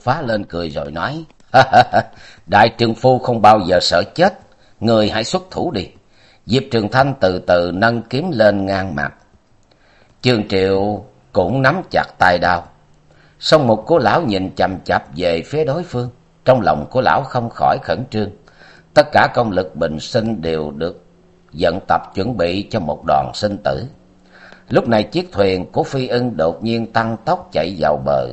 phá lên cười rồi nói, Đại trường phu không bao giờ sợ chết, người hãy xuất thủ đi. Diệp Trường Thanh từ từ nâng kiếm lên ngang mặt. Trương Triệu cũng nắm chặt tay đao. Song một của lão nhìn chầm chặp về phía đối phương. Trong lòng của lão không khỏi khẩn trương. Tất cả công lực bình sinh đều được dẫn tập chuẩn bị cho một đoàn sinh tử. Lúc này chiếc thuyền của Phi ưng đột nhiên tăng tốc chạy vào bờ.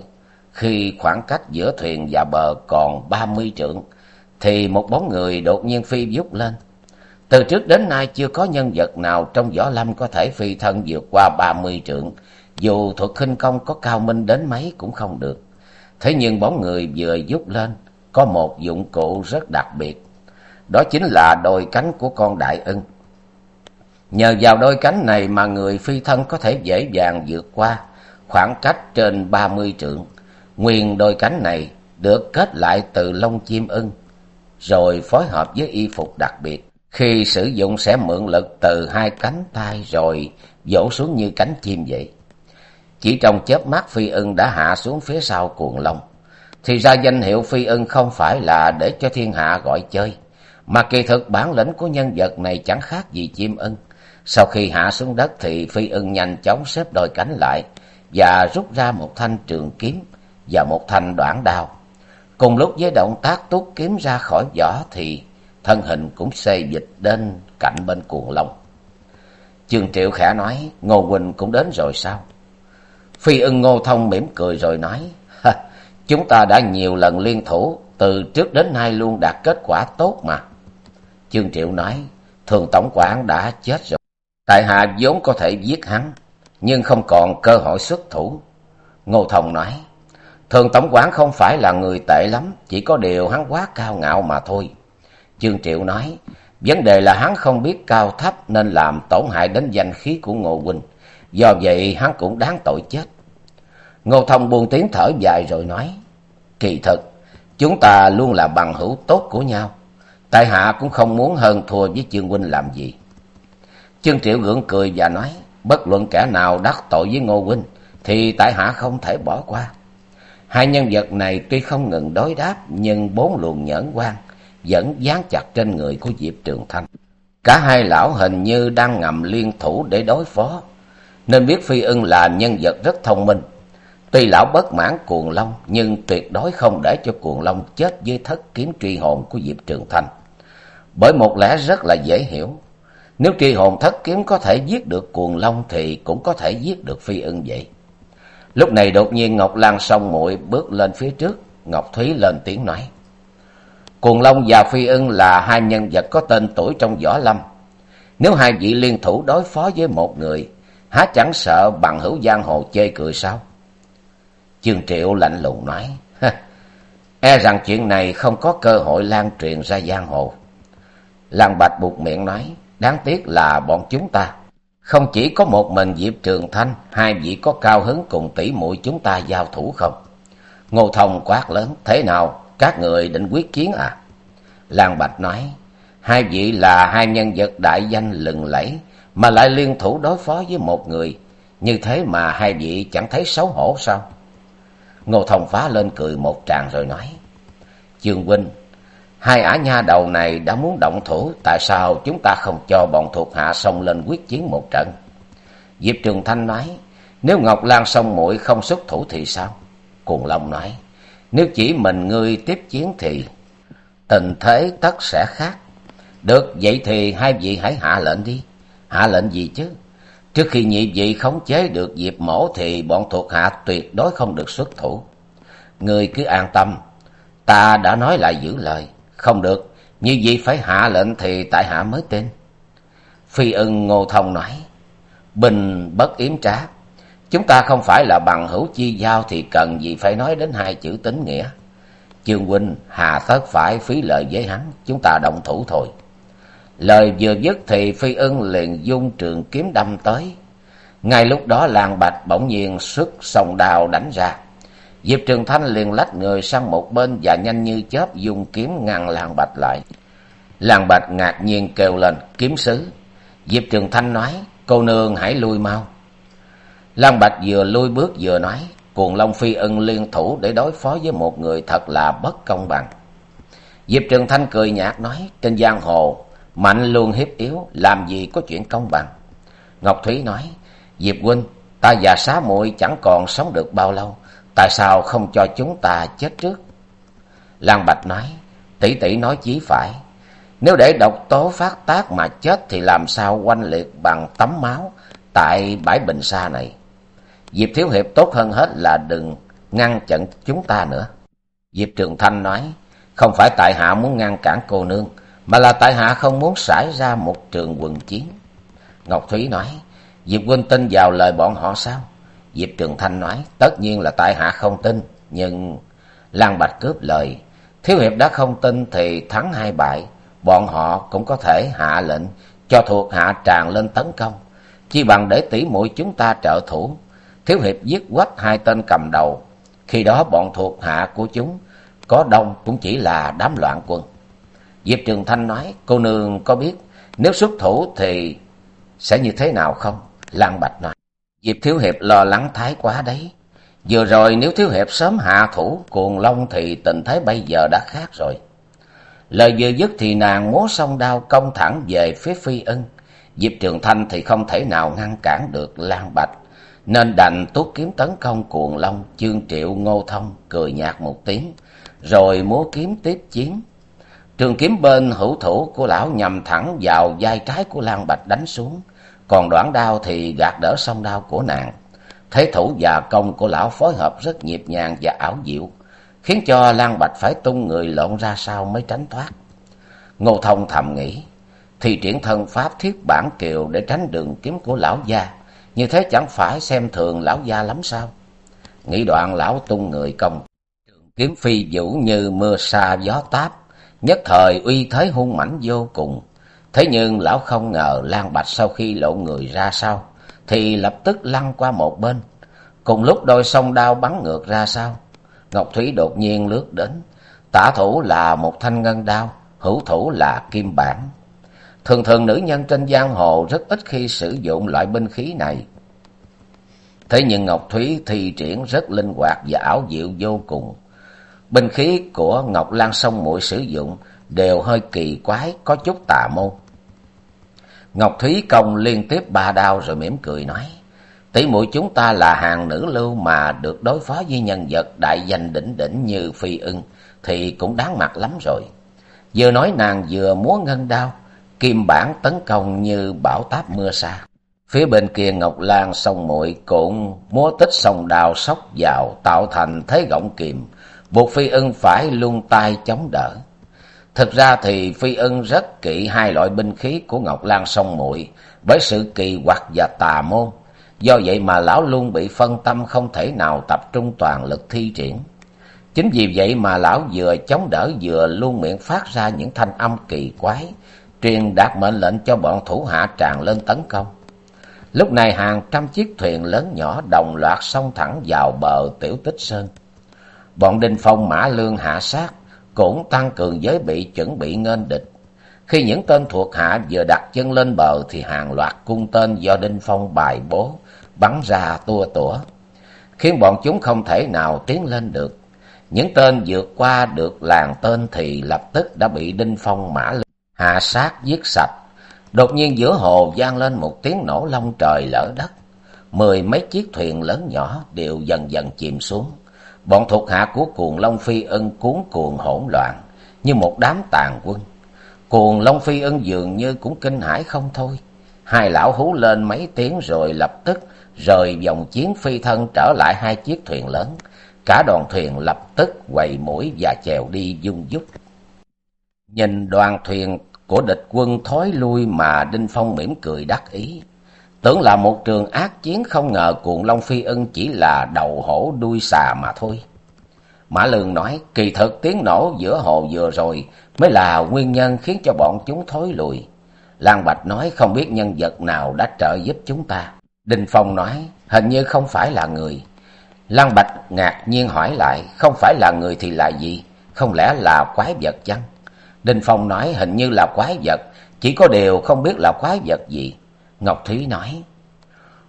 Khi khoảng cách giữa thuyền và bờ còn ba mươi trượng, thì một bóng người đột nhiên phi vút lên. Từ trước đến nay chưa có nhân vật nào trong võ lâm có thể phi thân vượt qua ba mươi trượng, dù thuật khinh công có cao minh đến mấy cũng không được. Thế nhưng bóng người vừa vút lên, có một dụng cụ rất đặc biệt. Đó chính là đôi cánh của con đại ưng. Nhờ vào đôi cánh này mà người phi thân có thể dễ dàng vượt qua khoảng cách trên ba mươi trượng. Nguyên đôi cánh này được kết lại từ lông chim ưng, rồi phối hợp với y phục đặc biệt. Khi sử dụng sẽ mượn lực từ hai cánh tay rồi vỗ xuống như cánh chim vậy. Chỉ trong chớp mắt phi ưng đã hạ xuống phía sau cuồng long. Thì ra danh hiệu phi ưng không phải là để cho thiên hạ gọi chơi, mà kỳ thực bản lĩnh của nhân vật này chẳng khác gì chim ưng. Sau khi hạ xuống đất thì phi ưng nhanh chóng xếp đôi cánh lại và rút ra một thanh trường kiếm và một thanh đoạn đao. Cùng lúc với động tác tuốt kiếm ra khỏi vỏ thì thân hình cũng xê dịch đến cạnh bên cuồng long. Trương Triệu khẽ nói, Ngô Quỳnh cũng đến rồi sao? Phi ưng Ngô Thông mỉm cười rồi nói, chúng ta đã nhiều lần liên thủ, từ trước đến nay luôn đạt kết quả tốt mà. Trương Triệu nói, thường tổng quản đã chết rồi. Tại hạ vốn có thể giết hắn, nhưng không còn cơ hội xuất thủ. Ngô Thông nói, thường tổng quản không phải là người tệ lắm, chỉ có điều hắn quá cao ngạo mà thôi. Chương Triệu nói, vấn đề là hắn không biết cao thấp nên làm tổn hại đến danh khí của Ngô Huynh. Do vậy hắn cũng đáng tội chết. Ngô Thông buông tiếng thở dài rồi nói, kỳ thực, chúng ta luôn là bằng hữu tốt của nhau. Tại hạ cũng không muốn hơn thua với Chương Huynh làm gì. Chương Triệu gượng cười và nói, bất luận kẻ nào đắc tội với Ngô Huynh, thì tại hạ không thể bỏ qua. Hai nhân vật này tuy không ngừng đối đáp, nhưng bốn luồng nhẫn quan vẫn dán chặt trên người của Diệp Trường Thanh. Cả hai lão hình như đang ngầm liên thủ để đối phó, nên biết Phi ưng là nhân vật rất thông minh. Tuy lão bất mãn cuồng long, nhưng tuyệt đối không để cho cuồng long chết dưới thất kiếm truy hồn của Diệp Trường Thanh. Bởi một lẽ rất là dễ hiểu, nếu truy hồn thất kiếm có thể giết được cuồng long thì cũng có thể giết được Phi ưng vậy. Lúc này đột nhiên Ngọc Lan song muội bước lên phía trước, Ngọc Thúy lên tiếng nói. Cuồng Long và Phi ưng là hai nhân vật có tên tuổi trong võ lâm. Nếu hai vị liên thủ đối phó với một người, há chẳng sợ bằng hữu giang hồ chê cười sao? Chương Triệu lạnh lùng nói, e rằng chuyện này không có cơ hội lan truyền ra giang hồ. lan Bạch buộc miệng nói, đáng tiếc là bọn chúng ta. Không chỉ có một mình Diệp Trường Thanh, hai vị có cao hứng cùng tỷ muội chúng ta giao thủ không? Ngô Thông quát lớn, thế nào? Các người định quyết chiến à? Lan Bạch nói, hai vị là hai nhân vật đại danh lừng lẫy, mà lại liên thủ đối phó với một người. Như thế mà hai vị chẳng thấy xấu hổ sao? Ngô Thông phá lên cười một tràng rồi nói, Chương huynh, hai ả nha đầu này đã muốn động thủ, tại sao chúng ta không cho bọn thuộc hạ xông lên quyết chiến một trận? Diệp Trường Thanh nói, nếu Ngọc Lan sông muội không xuất thủ thì sao? Cuồng Long nói, nếu chỉ mình ngươi tiếp chiến thì tình thế tất sẽ khác. Được, vậy thì hai vị hãy hạ lệnh đi. Hạ lệnh gì chứ? Trước khi nhị vị khống chế được Diệp Mổ thì bọn thuộc hạ tuyệt đối không được xuất thủ. Ngươi cứ an tâm, ta đã nói lại giữ lời. Không được, như vậy phải hạ lệnh thì tại hạ mới tin. phi ưng ngô thông nói bình bất yếm trá chúng ta không phải là bằng hữu chi giao thì cần gì phải nói đến hai chữ tính nghĩa. Chương huynh hà thất phải phí lời với hắn chúng ta động thủ thôi. Lời vừa dứt thì phi ưng liền dung trường kiếm đâm tới. Ngay lúc đó lan bạch bỗng nhiên xuất sông đào đánh ra diệp trường thanh liền lách người sang một bên và nhanh như chớp dùng kiếm ngăn làng bạch lại. Làng bạch ngạc nhiên kêu lên, kiếm sứ! Diệp trường thanh nói, cô nương hãy lui mau. Làng bạch vừa lui bước vừa nói, cuồng long phi ưng liên thủ để đối phó với một người thật là bất công bằng. Diệp trường thanh cười nhạt nói, trên giang hồ, mạnh luôn hiếp yếu, làm gì có chuyện công bằng. Ngọc thúy nói, diệp huynh, ta già xá muội chẳng còn sống được bao lâu tại sao không cho chúng ta chết trước? Lan bạch nói, tỷ tỷ nói chí phải. Nếu để độc tố phát tác mà chết thì làm sao oanh liệt bằng tấm máu tại bãi bình sa này? Diệp thiếu hiệp tốt hơn hết là đừng ngăn chặn chúng ta nữa. Diệp trường thanh nói, không phải tại hạ muốn ngăn cản cô nương, mà là tại hạ không muốn xảy ra một trường quần chiến. Ngọc thúy nói, diệp huynh tin vào lời bọn họ sao? Diệp trường thanh nói, tất nhiên là tại hạ không tin, nhưng lan bạch cướp lời, thiếu hiệp đã không tin thì thắng hai bại, bọn họ cũng có thể hạ lệnh cho thuộc hạ tràn lên tấn công. Chi bằng để tỷ muội chúng ta trợ thủ, thiếu hiệp giết quách hai tên cầm đầu. Khi đó bọn thuộc hạ của chúng có đông cũng chỉ là đám loạn quân. Diệp trường thanh nói, cô nương có biết, nếu xuất thủ thì sẽ như thế nào không? Lan bạch nói diệp thiếu hiệp lo lắng thái quá đấy. Vừa rồi nếu thiếu hiệp sớm hạ thủ, cuồng long thì tình thế bây giờ đã khác rồi. Lời vừa dứt thì nàng múa song đao công thẳng về phía phi ưng diệp trường thanh thì không thể nào ngăn cản được lan bạch, nên đành tuốt kiếm tấn công cuồng long chương triệu ngô thông cười nhạt một tiếng, rồi múa kiếm tiếp chiến. Trường kiếm bên hữu thủ của lão nhằm thẳng vào vai trái của lan bạch đánh xuống còn đoạn đao thì gạt đỡ song đao của nàng. Thế thủ và công của lão phối hợp rất nhịp nhàng và ảo diệu, khiến cho lan bạch phải tung người lộn ra sau mới tránh thoát. Ngô thông thầm nghĩ, thì triển thân pháp thiết bản kiều để tránh đường kiếm của lão gia, như thế chẳng phải xem thường lão gia lắm sao? Nghĩ đoạn, lão tung người công trường kiếm phi vũ như mưa sa gió táp, nhất thời uy thế hung mãnh vô cùng thế nhưng lão không ngờ lan bạch sau khi lộ người ra sau thì lập tức lăn qua một bên. Cùng lúc đôi song đao bắn ngược ra sau ngọc thúy đột nhiên lướt đến. Tả thủ là một thanh ngân đao, hữu thủ là kim bản. Thường thường nữ nhân trên giang hồ rất ít khi sử dụng loại binh khí này. Thế nhưng ngọc thúy thi triển rất linh hoạt và ảo diệu vô cùng. Binh khí của ngọc lan sông muội sử dụng đều hơi kỳ quái, có chút tà môn ngọc thúy công liên tiếp ba đao rồi mỉm cười nói, tỷ muội chúng ta là hàng nữ lưu mà được đối phó với nhân vật đại danh đỉnh đỉnh như phi ưng thì cũng đáng mặt lắm rồi. Vừa nói nàng vừa múa ngân đao, kim bản tấn công như bão táp mưa xa. Phía bên kia ngọc lan sông muội cũng múa tích sông đào sóc vào tạo thành thế gọng kìm, buộc phi ưng phải luôn tay chống đỡ thực ra thì phi ưng rất kỵ hai loại binh khí của ngọc lan sông muội bởi sự kỳ quặc và tà môn. Do vậy mà lão luôn bị phân tâm không thể nào tập trung toàn lực thi triển. Chính vì vậy mà lão vừa chống đỡ vừa luôn miệng phát ra những thanh âm kỳ quái, truyền đạt mệnh lệnh cho bọn thủ hạ tràn lên tấn công. Lúc này hàng trăm chiếc thuyền lớn nhỏ đồng loạt xông thẳng vào bờ tiểu tích sơn. Bọn đinh phong mã lương hạ sát cũng tăng cường giới bị chuẩn bị nghênh địch. Khi những tên thuộc hạ vừa đặt chân lên bờ thì hàng loạt cung tên do đinh phong bài bố bắn ra tua tủa, khiến bọn chúng không thể nào tiến lên được. Những tên vượt qua được làng tên thì lập tức đã bị đinh phong mã lên hạ sát giết sạch. Đột nhiên giữa hồ vang lên một tiếng nổ long trời lở đất. Mười mấy chiếc thuyền lớn nhỏ đều dần dần chìm xuống bọn thuộc hạ của cuồng long phi ân cuốn cuồng hỗn loạn như một đám tàn quân. Cuồng long phi ân dường như cũng kinh hãi không thôi. Hai lão hú lên mấy tiếng rồi lập tức rời vòng chiến phi thân trở lại hai chiếc thuyền lớn. Cả đoàn thuyền lập tức quầy mũi và chèo đi dung dúc nhìn đoàn thuyền của địch quân thối lui mà Đinh Phong mỉm cười đắc ý. Tưởng là một trường ác chiến không ngờ cuộn Long Phi ưng chỉ là đầu hổ đuôi xà mà thôi. Mã Lương nói, kỳ thực tiếng nổ giữa hồ vừa rồi mới là nguyên nhân khiến cho bọn chúng thối lùi. Lan Bạch nói không biết nhân vật nào đã trợ giúp chúng ta. Đinh Phong nói, hình như không phải là người. Lan Bạch ngạc nhiên hỏi lại, không phải là người thì là gì? Không lẽ là quái vật chăng? Đinh Phong nói hình như là quái vật, chỉ có điều không biết là quái vật gì. Ngọc Thúy nói,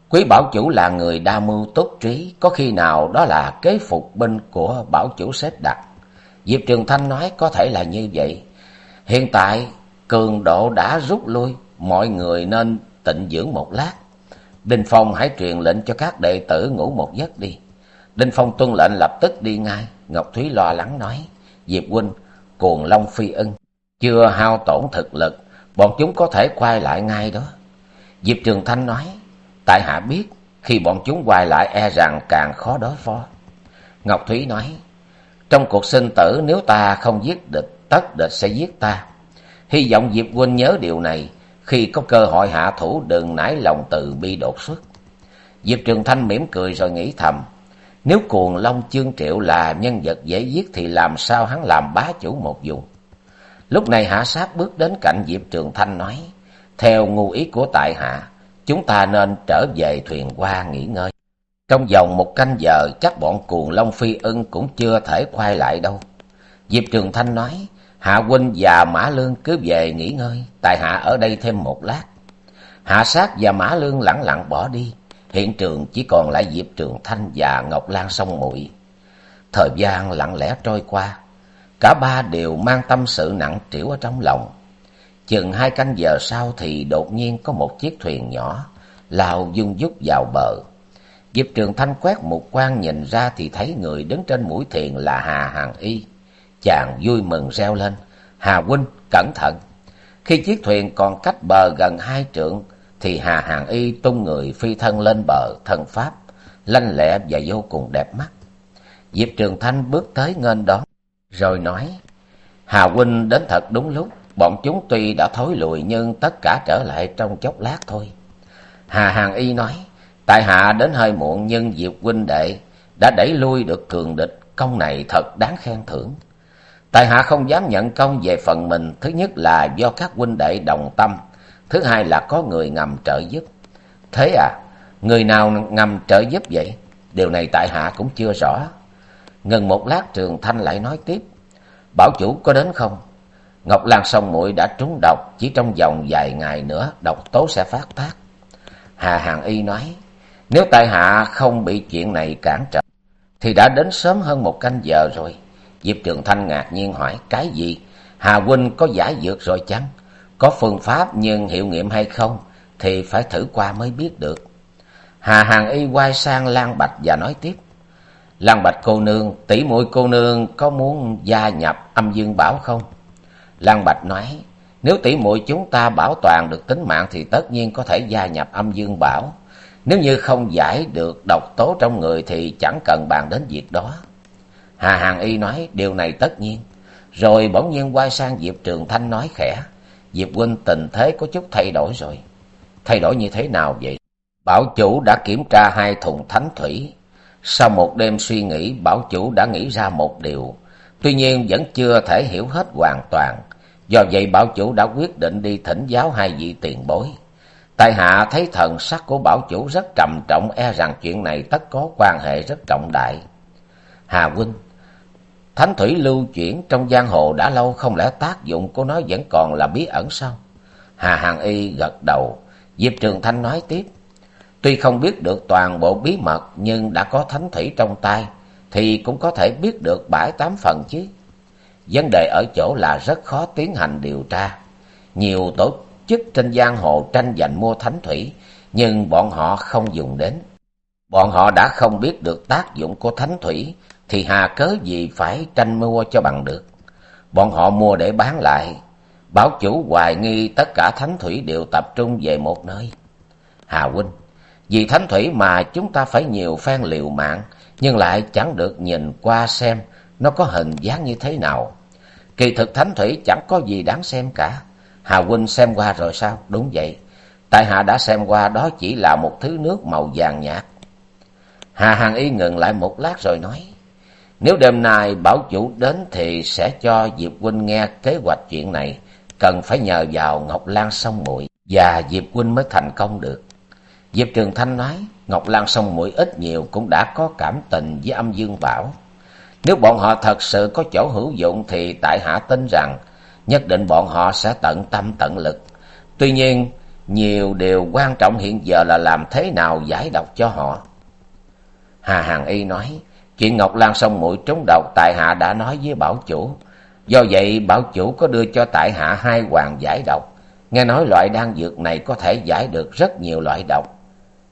Quý bảo chủ là người đa mưu tốt trí, có khi nào đó là kế phục binh của bảo chủ xếp đặt. Diệp Trường Thanh nói có thể là như vậy. Hiện tại cường độ đã rút lui, mọi người nên tịnh dưỡng một lát. Đinh Phong hãy truyền lệnh cho các đệ tử ngủ một giấc đi. Đinh Phong tuân lệnh lập tức đi ngay. Ngọc Thúy lo lắng nói, Diệp huynh, cuồng long phi ưng, chưa hao tổn thực lực, bọn chúng có thể quay lại ngay đó. Diệp Trường Thanh nói, tại hạ biết, khi bọn chúng quay lại e rằng càng khó đối phó. Ngọc Thúy nói, trong cuộc sinh tử nếu ta không giết địch, tất địch sẽ giết ta. Hy vọng Diệp huynh nhớ điều này, khi có cơ hội hạ thủ đừng nảy lòng từ bi đột xuất. Diệp Trường Thanh mỉm cười rồi nghĩ thầm, nếu cuồng long chương triệu là nhân vật dễ giết thì làm sao hắn làm bá chủ một vùng. Lúc này hạ sát bước đến cạnh Diệp Trường Thanh nói, theo ngu ý của tại hạ, chúng ta nên trở về thuyền qua nghỉ ngơi. Trong vòng một canh giờ chắc bọn cuồng long phi ưng cũng chưa thể quay lại đâu. Diệp Trường Thanh nói, Hạ huynh và Mã Lương cứ về nghỉ ngơi, tại hạ ở đây thêm một lát. Hạ sát và Mã Lương lẳng lặng bỏ đi, hiện trường chỉ còn lại Diệp Trường Thanh và Ngọc Lan sông muội. Thời gian lặng lẽ trôi qua, cả ba đều mang tâm sự nặng trĩu ở trong lòng. Chừng hai canh giờ sau thì đột nhiên có một chiếc thuyền nhỏ lao dung dút vào bờ. Diệp Trường Thanh quét một quan nhìn ra thì thấy người đứng trên mũi thuyền là Hà Hàng Y. Chàng vui mừng reo lên, Hà huynh, cẩn thận. Khi chiếc thuyền còn cách bờ gần hai trượng, thì Hà Hàng Y tung người phi thân lên bờ, thân pháp, lanh lẹ và vô cùng đẹp mắt. Diệp Trường Thanh bước tới nghênh đón, rồi nói, Hà huynh đến thật đúng lúc, bọn chúng tuy đã thối lùi nhưng tất cả trở lại trong chốc lát thôi. Hà Hàng Y nói, tại hạ đến hơi muộn nhưng Diệp huynh đệ đã đẩy lui được cường địch, công này thật đáng khen thưởng. Tại hạ không dám nhận công về phần mình, thứ nhất là do các huynh đệ đồng tâm, thứ hai là có người ngầm trợ giúp. Thế à, người nào ngầm trợ giúp vậy? Điều này tại hạ cũng chưa rõ. Ngừng một lát Trường Thanh lại nói tiếp, bảo chủ có đến không? Ngọc Lan sông muội đã trúng độc, chỉ trong vòng vài ngày nữa độc tố sẽ phát tác. Hà Hàng Y nói, nếu tại hạ không bị chuyện này cản trở, thì đã đến sớm hơn một canh giờ rồi. Diệp Trường Thanh ngạc nhiên hỏi, cái gì? Hà huynh có giải dược rồi chăng? Có phương pháp nhưng hiệu nghiệm hay không? Thì phải thử qua mới biết được. Hà Hàng Y quay sang Lan Bạch và nói tiếp. Lan Bạch cô nương, tỷ muội cô nương có muốn gia nhập âm dương bảo không? Lan Bạch nói, nếu tỷ muội chúng ta bảo toàn được tính mạng thì tất nhiên có thể gia nhập âm dương bảo. Nếu như không giải được độc tố trong người thì chẳng cần bàn đến việc đó. Hà Hàng Y nói điều này tất nhiên. Rồi bỗng nhiên quay sang Diệp Trường Thanh nói khẽ. Diệp huynh tình thế có chút thay đổi rồi. Thay đổi như thế nào vậy? Bảo chủ đã kiểm tra hai thùng thánh thủy. Sau một đêm suy nghĩ, bảo chủ đã nghĩ ra một điều. Tuy nhiên vẫn chưa thể hiểu hết hoàn toàn. Do vậy bảo chủ đã quyết định đi thỉnh giáo hai vị tiền bối. Tại hạ thấy thần sắc của bảo chủ rất trầm trọng e rằng chuyện này tất có quan hệ rất trọng đại. Hà huynh, Thánh thủy lưu chuyển trong giang hồ đã lâu không lẽ tác dụng của nó vẫn còn là bí ẩn sao? Hà hàn Y gật đầu, Diệp Trường Thanh nói tiếp. Tuy không biết được toàn bộ bí mật nhưng đã có thánh thủy trong tay thì cũng có thể biết được bảy tám phần chứ. Vấn đề ở chỗ là rất khó tiến hành điều tra. Nhiều tổ chức trên giang hồ tranh giành mua thánh thủy nhưng bọn họ không dùng đến. Bọn họ đã không biết được tác dụng của thánh thủy thì hà cớ gì phải tranh mua cho bằng được. Bọn họ mua để bán lại. Bảo chủ hoài nghi tất cả thánh thủy đều tập trung về một nơi. Hà huynh, vì thánh thủy mà chúng ta phải nhiều phen liều mạng, nhưng lại chẳng được nhìn qua xem nó có hình dáng như thế nào. Kỳ thực thánh thủy chẳng có gì đáng xem cả. hà huynh xem qua rồi sao? Đúng vậy. Tại hạ đã xem qua, đó chỉ là một thứ nước màu vàng nhạt. Hà Hằng y ngừng lại một lát rồi nói, nếu đêm nay bảo chủ đến thì sẽ cho diệp huynh nghe kế hoạch chuyện này. Cần phải nhờ vào ngọc lan sông muội và diệp huynh mới thành công được. Diệp trường thanh nói, ngọc lan sông muội ít nhiều cũng đã có cảm tình với âm dương bảo nếu bọn họ thật sự có chỗ hữu dụng thì tại hạ tin rằng nhất định bọn họ sẽ tận tâm tận lực. Tuy nhiên, nhiều điều quan trọng hiện giờ là làm thế nào giải độc cho họ. Hà hàn y nói, chuyện ngọc lan sông mũi trúng độc tại hạ đã nói với bảo chủ. Do vậy, bảo chủ có đưa cho tại hạ hai hoàng giải độc. Nghe nói loại đan dược này có thể giải được rất nhiều loại độc.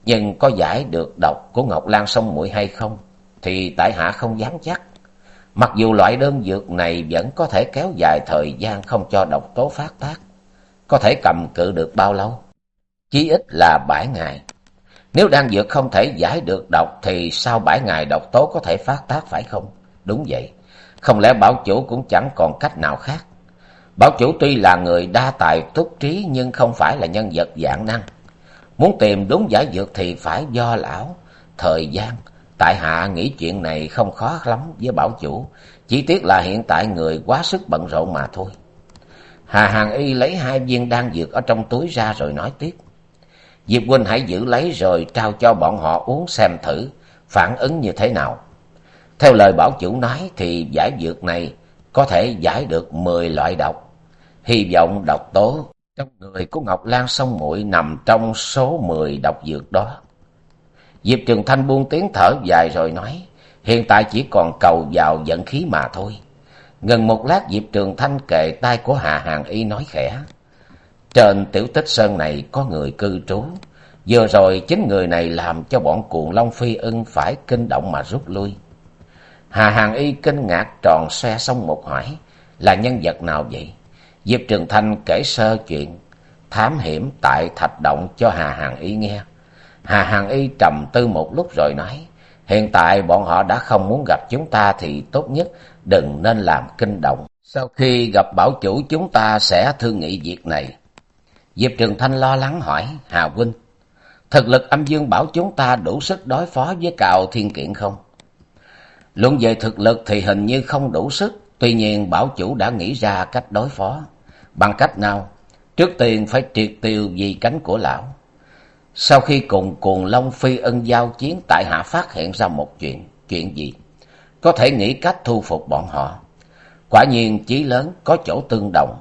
Nhưng có giải được độc của ngọc lan sông mũi hay không thì tại hạ không dám chắc mặc dù loại đơn dược này vẫn có thể kéo dài thời gian không cho độc tố phát tác, có thể cầm cự được bao lâu? Chí ít là bảy ngày. Nếu đan dược không thể giải được độc thì sau bảy ngày độc tố có thể phát tác phải không? Đúng vậy. Không lẽ bảo chủ cũng chẳng còn cách nào khác? Bảo chủ tuy là người đa tài túc trí nhưng không phải là nhân vật dạng năng. Muốn tìm đúng giải dược thì phải do lão, thời gian tại hạ nghĩ chuyện này không khó lắm với bảo chủ, chỉ tiếc là hiện tại người quá sức bận rộn mà thôi. Hà hàn y lấy hai viên đan dược ở trong túi ra rồi nói tiếp. Diệp huynh hãy giữ lấy rồi trao cho bọn họ uống xem thử, phản ứng như thế nào. Theo lời bảo chủ nói thì giải dược này có thể giải được mười loại độc. Hy vọng độc tố trong người của ngọc lan sông muội nằm trong số mười độc dược đó diệp trường thanh buông tiếng thở dài rồi nói, hiện tại chỉ còn cầu vào vận khí mà thôi. Ngừng một lát, diệp trường thanh kề tay của hà hàn y nói khẽ, trên tiểu tích sơn này có người cư trú. Vừa rồi chính người này làm cho bọn cuồng long phi ưng phải kinh động mà rút lui. Hà hàn y kinh ngạc tròn xoe xong một hỏi, là nhân vật nào vậy? Diệp trường thanh kể sơ chuyện, thám hiểm tại thạch động cho hà hàn y nghe hà hàn y trầm tư một lúc rồi nói hiện tại bọn họ đã không muốn gặp chúng ta thì tốt nhất đừng nên làm kinh động. Sau khi gặp bảo chủ chúng ta sẽ thương nghị việc này. Diệp trường thanh lo lắng hỏi hà huynh thực lực âm dương bảo chúng ta đủ sức đối phó với cào thiên kiện không? Luận về thực lực thì hình như không đủ sức tuy nhiên bảo chủ đã nghĩ ra cách đối phó. Bằng cách nào? Trước tiên phải triệt tiêu vì cánh của lão sau khi cùng cuồng long phi ân giao chiến tại hạ phát hiện ra một chuyện chuyện gì? Có thể nghĩ cách thu phục bọn họ. Quả nhiên chí lớn, có chỗ tương đồng.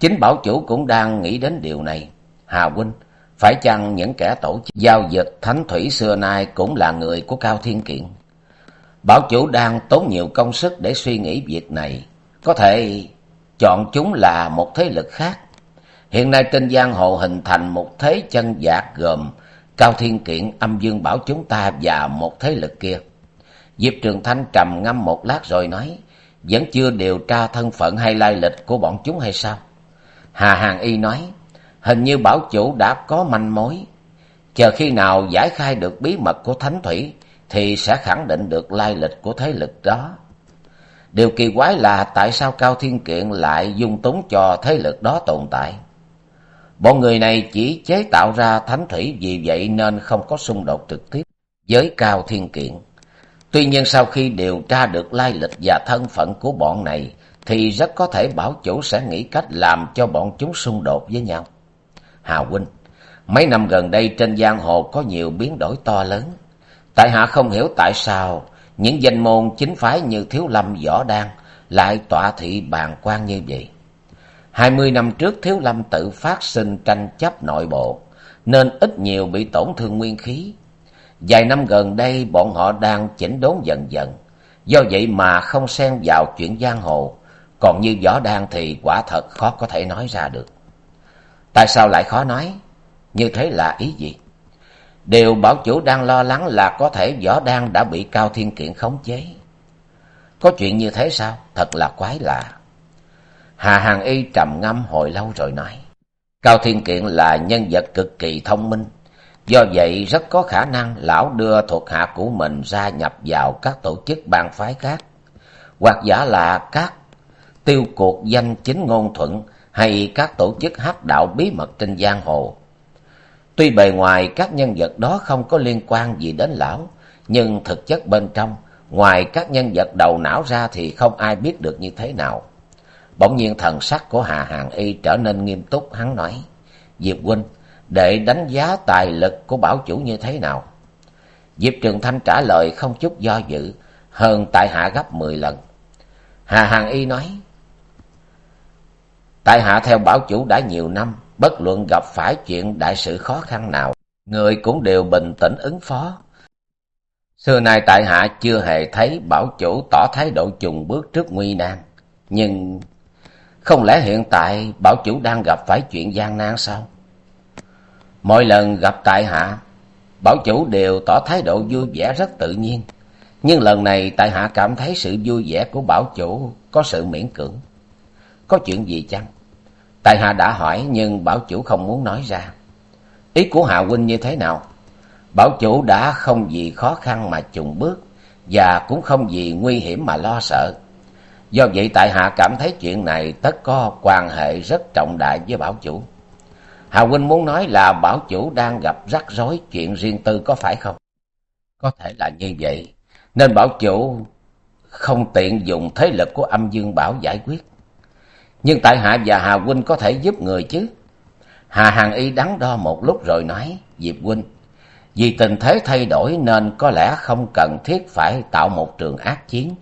Chính bảo chủ cũng đang nghĩ đến điều này. Hà huynh, phải chăng những kẻ tổ chức giao dịch thánh thủy xưa nay cũng là người của cao thiên kiện? Bảo chủ đang tốn nhiều công sức để suy nghĩ việc này. Có thể chọn chúng là một thế lực khác hiện nay trên giang hồ hình thành một thế chân giạc gồm cao thiên kiện âm dương bảo chúng ta và một thế lực kia. Diệp trường thanh trầm ngâm một lát rồi nói, vẫn chưa điều tra thân phận hay lai lịch của bọn chúng hay sao? Hà hàn y nói, hình như bảo chủ đã có manh mối. Chờ khi nào giải khai được bí mật của thánh thủy thì sẽ khẳng định được lai lịch của thế lực đó. Điều kỳ quái là tại sao cao thiên kiện lại dung túng cho thế lực đó tồn tại? Bọn người này chỉ chế tạo ra thánh thủy, vì vậy nên không có xung đột trực tiếp với cao thiên kiện tuy nhiên sau khi điều tra được lai lịch và thân phận của bọn này, thì rất có thể bảo chủ sẽ nghĩ cách làm cho bọn chúng xung đột với nhau. Hà huynh, mấy năm gần đây trên giang hồ có nhiều biến đổi to lớn. Tại hạ không hiểu tại sao những danh môn chính phái như thiếu lâm, võ đan lại tọa thị bàn quan như vậy hai mươi năm trước thiếu lâm tự phát sinh tranh chấp nội bộ, nên ít nhiều bị tổn thương nguyên khí. Vài năm gần đây, bọn họ đang chỉnh đốn dần dần. Do vậy mà không xen vào chuyện giang hồ, còn như võ đan thì quả thật khó có thể nói ra được. Tại sao lại khó nói? Như thế là ý gì? Điều bảo chủ đang lo lắng là có thể võ đan đã bị cao thiên kiện khống chế. Có chuyện như thế sao? Thật là quái lạ hà hàn y trầm ngâm hồi lâu rồi nói cao thiên kiện là nhân vật cực kỳ thông minh do vậy rất có khả năng lão đưa thuộc hạ của mình ra nhập vào các tổ chức bang phái khác hoặc giả là các tiêu cuộc danh chính ngôn thuận hay các tổ chức hắc đạo bí mật trên giang hồ. Tuy bề ngoài các nhân vật đó không có liên quan gì đến lão, nhưng thực chất bên trong, ngoài các nhân vật đầu não ra thì không ai biết được như thế nào. Bỗng nhiên thần sắc của Hà hàn Y trở nên nghiêm túc, hắn nói, Diệp huynh, để đánh giá tài lực của bảo chủ như thế nào? Diệp Trường Thanh trả lời không chút do dự, hơn tại hạ gấp mười lần. Hà hàn Y nói, Tại hạ theo bảo chủ đã nhiều năm, bất luận gặp phải chuyện đại sự khó khăn nào, người cũng đều bình tĩnh ứng phó. Xưa nay tại hạ chưa hề thấy bảo chủ tỏ thái độ trùng bước trước nguy nan, nhưng không lẽ hiện tại bảo chủ đang gặp phải chuyện gian nan sao? Mỗi lần gặp tại hạ, bảo chủ đều tỏ thái độ vui vẻ rất tự nhiên. Nhưng lần này tại hạ cảm thấy sự vui vẻ của bảo chủ có sự miễn cưỡng. Có chuyện gì chăng? Tại hạ đã hỏi nhưng bảo chủ không muốn nói ra. Ý của Hạ huynh như thế nào? Bảo chủ đã không vì khó khăn mà chùn bước và cũng không vì nguy hiểm mà lo sợ. Do vậy tại hạ cảm thấy chuyện này tất có quan hệ rất trọng đại với bảo chủ. Hà huynh muốn nói là bảo chủ đang gặp rắc rối chuyện riêng tư có phải không? Có thể là như vậy, nên bảo chủ không tiện dùng thế lực của âm dương bảo giải quyết. Nhưng tại hạ và Hà huynh có thể giúp người chứ? Hà hàn Y đắn đo một lúc rồi nói, Diệp huynh, vì tình thế thay đổi nên có lẽ không cần thiết phải tạo một trường ác chiến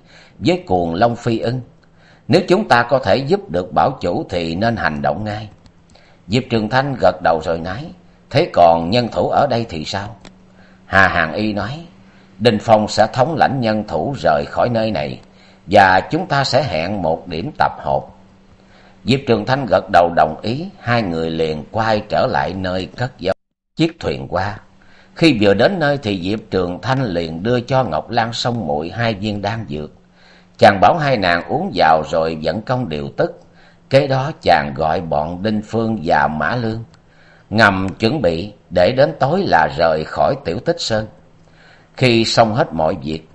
với cuồng Long Phi ưng. Nếu chúng ta có thể giúp được bảo chủ thì nên hành động ngay. Diệp Trường Thanh gật đầu rồi nói, thế còn nhân thủ ở đây thì sao? Hà Hàng Y nói, Đinh Phong sẽ thống lãnh nhân thủ rời khỏi nơi này, và chúng ta sẽ hẹn một điểm tập hợp. Diệp Trường Thanh gật đầu đồng ý, hai người liền quay trở lại nơi cất giấu chiếc thuyền qua. Khi vừa đến nơi thì Diệp Trường Thanh liền đưa cho Ngọc Lan sông muội hai viên đan dược. Chàng bảo hai nàng uống vào rồi dẫn công điều tức. Kế đó chàng gọi bọn Đinh Phương và Mã Lương. Ngầm chuẩn bị để đến tối là rời khỏi tiểu tích sơn. Khi xong hết mọi việc,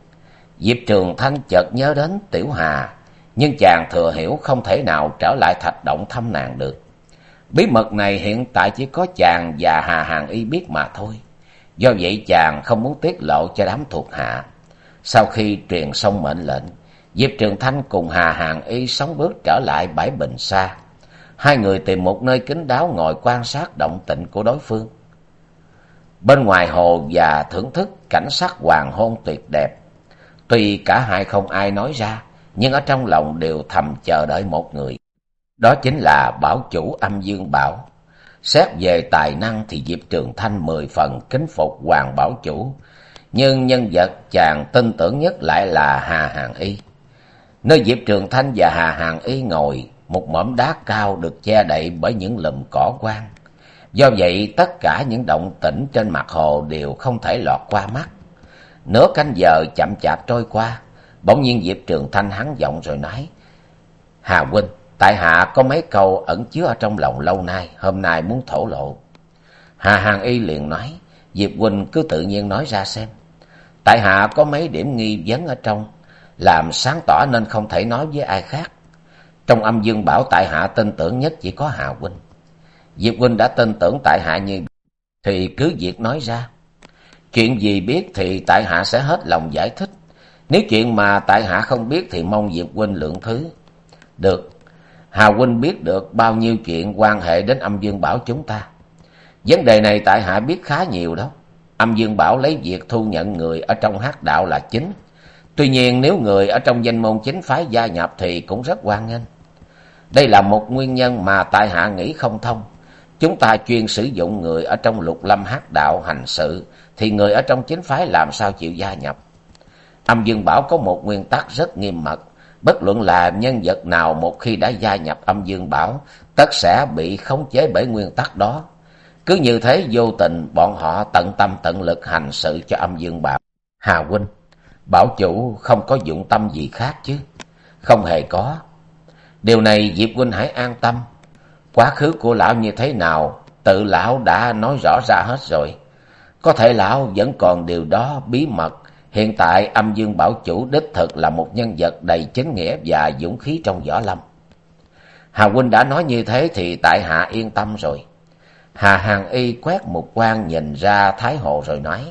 Diệp Trường Thanh chợt nhớ đến Tiểu Hà. Nhưng chàng thừa hiểu không thể nào trở lại thạch động thăm nàng được. Bí mật này hiện tại chỉ có chàng và Hà Hàng Y biết mà thôi. Do vậy chàng không muốn tiết lộ cho đám thuộc hạ. Sau khi truyền xong mệnh lệnh, Diệp Trường Thanh cùng Hà Hàng Y sóng bước trở lại bãi bình xa. Hai người tìm một nơi kín đáo ngồi quan sát động tĩnh của đối phương. Bên ngoài hồ và thưởng thức cảnh sắc hoàng hôn tuyệt đẹp. Tuy cả hai không ai nói ra, nhưng ở trong lòng đều thầm chờ đợi một người. Đó chính là bảo chủ âm dương bảo. Xét về tài năng thì Diệp Trường Thanh mười phần kính phục Hoàng Bảo Chủ, nhưng nhân vật chàng tin tưởng nhất lại là Hà Hàng Y. Nơi Diệp Trường Thanh và Hà Hàng Y ngồi, một mỏm đá cao được che đậy bởi những lùm cỏ quang. Do vậy tất cả những động tĩnh trên mặt hồ đều không thể lọt qua mắt. Nửa canh giờ chậm chạp trôi qua, bỗng nhiên Diệp Trường Thanh hắn giọng rồi nói, Hà huynh, tại hạ có mấy câu ẩn chứa ở trong lòng lâu nay, hôm nay muốn thổ lộ. Hà Hàng Y liền nói, Diệp huynh cứ tự nhiên nói ra xem. Tại hạ có mấy điểm nghi vấn ở trong, làm sáng tỏ nên không thể nói với ai khác. Trong âm dương bảo tại hạ tin tưởng nhất chỉ có Hà huynh. Diệp huynh đã tin tưởng tại hạ như thì cứ việc nói ra. Chuyện gì biết thì tại hạ sẽ hết lòng giải thích. Nếu chuyện mà tại hạ không biết thì mong Diệp huynh lượng thứ. Được, Hà huynh biết được bao nhiêu chuyện quan hệ đến âm dương bảo chúng ta. Vấn đề này tại hạ biết khá nhiều đó. Âm dương bảo lấy việc thu nhận người ở trong hát đạo là chính. Tuy nhiên nếu người ở trong danh môn chính phái gia nhập thì cũng rất hoan nghênh. Đây là một nguyên nhân mà tại hạ nghĩ không thông. Chúng ta chuyên sử dụng người ở trong lục lâm hát đạo hành sự, thì người ở trong chính phái làm sao chịu gia nhập. Âm Dương Bảo có một nguyên tắc rất nghiêm mật, bất luận là nhân vật nào một khi đã gia nhập âm Dương Bảo, tất sẽ bị khống chế bởi nguyên tắc đó. Cứ như thế vô tình bọn họ tận tâm tận lực hành sự cho âm Dương Bảo. Hà huynh, bảo chủ không có dụng tâm gì khác chứ? Không hề có. Điều này Diệp huynh hãy an tâm. Quá khứ của lão như thế nào, tự lão đã nói rõ ra hết rồi. Có thể lão vẫn còn điều đó bí mật. Hiện tại âm dương bảo chủ đích thực là một nhân vật đầy chính nghĩa và dũng khí trong võ lâm. hà huynh đã nói như thế thì tại hạ yên tâm rồi hà hàng y quét một quan nhìn ra thái hộ rồi nói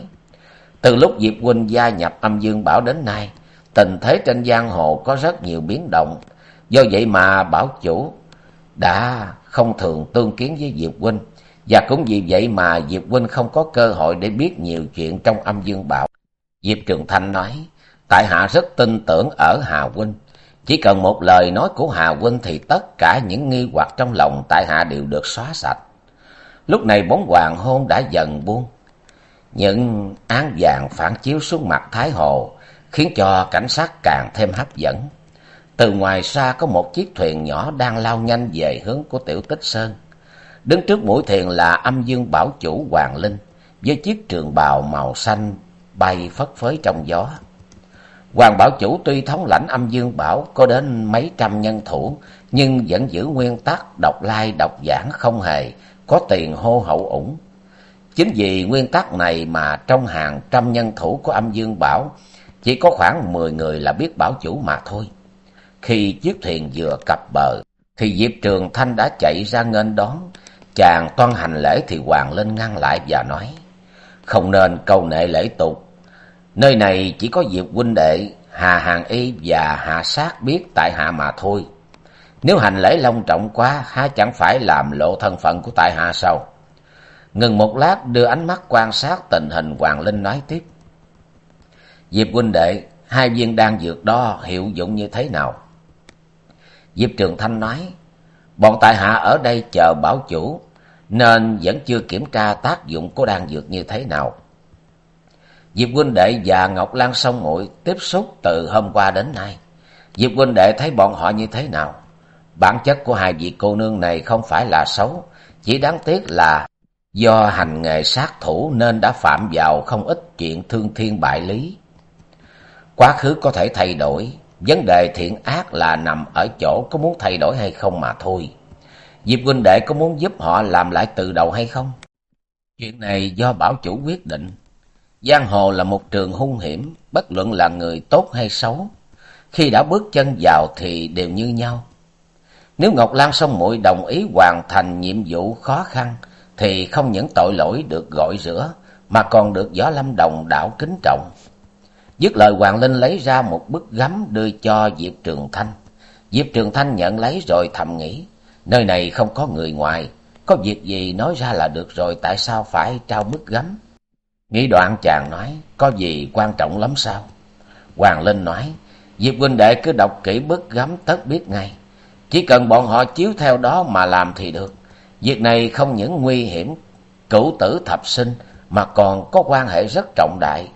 từ lúc diệp huynh gia nhập âm dương bảo đến nay, tình thế trên giang hồ có rất nhiều biến động. Do vậy mà bảo chủ đã không thường tương kiến với diệp huynh và cũng vì vậy mà diệp huynh không có cơ hội để biết nhiều chuyện trong âm dương bảo. Diệp trường thanh nói, tại hạ rất tin tưởng ở hà huynh chỉ cần một lời nói của hà huynh thì tất cả những nghi hoặc trong lòng tại hạ đều được xóa sạch. Lúc này bóng hoàng hôn đã dần buông những án vàng phản chiếu xuống mặt thái hồ khiến cho cảnh sát càng thêm hấp dẫn. Từ ngoài xa có một chiếc thuyền nhỏ đang lao nhanh về hướng của tiểu tích sơn. Đứng trước mũi thuyền là âm dương bảo chủ hoàng linh, với chiếc trường bào màu xanh bay phất phới trong gió. Hoàng bảo chủ tuy thống lãnh âm dương bảo có đến mấy trăm nhân thủ, nhưng vẫn giữ nguyên tắc độc lai độc giảng không hề có tiền hô hậu ủng chính vì nguyên tắc này mà trong hàng trăm nhân thủ của âm dương bảo, chỉ có khoảng mười người là biết bảo chủ mà thôi. Khi chiếc thuyền vừa cập bờ, thì diệp trường thanh đã chạy ra nghênh đón. Chàng toan hành lễ thì hoàng lên ngăn lại và nói, không nên câu nệ lễ tục. Nơi này chỉ có diệp huynh đệ, hà hàng y và hạ sát biết tại hạ mà thôi. Nếu hành lễ long trọng quá, há chẳng phải làm lộ thân phận của tại hạ sao? Ngừng một lát đưa ánh mắt quan sát tình hình hoàng linh nói tiếp. Diệp huynh đệ, hai viên đan dược đó hiệu dụng như thế nào? Diệp trường thanh nói, bọn tại hạ ở đây chờ bảo chủ, nên vẫn chưa kiểm tra tác dụng của đan dược như thế nào. Diệp huynh đệ và ngọc lan sông nguội tiếp xúc từ hôm qua đến nay. Diệp huynh đệ thấy bọn họ như thế nào? Bản chất của hai vị cô nương này không phải là xấu, chỉ đáng tiếc là do hành nghề sát thủ nên đã phạm vào không ít chuyện thương thiên bại lý. Quá khứ có thể thay đổi, vấn đề thiện ác là nằm ở chỗ có muốn thay đổi hay không mà thôi. Diệp huynh đệ có muốn giúp họ làm lại từ đầu hay không? Chuyện này do bảo chủ quyết định. Giang hồ là một trường hung hiểm, bất luận là người tốt hay xấu, khi đã bước chân vào thì đều như nhau. Nếu ngọc lan sông muội đồng ý hoàn thành nhiệm vụ khó khăn thì không những tội lỗi được gọi rửa, mà còn được võ lâm đồng đạo kính trọng. Dứt lời, hoàng linh lấy ra một bức gấm đưa cho diệp trường thanh. Diệp trường thanh nhận lấy rồi thầm nghĩ, nơi này không có người ngoài, có việc gì nói ra là được rồi, tại sao phải trao bức gấm? Nghĩ đoạn chàng nói, có gì quan trọng lắm sao? Hoàng linh nói, diệp huynh đệ cứ đọc kỹ bức gấm tất biết ngay. Chỉ cần bọn họ chiếu theo đó mà làm thì được việc này không những nguy hiểm cửu tử thập sinh, mà còn có quan hệ rất trọng đại,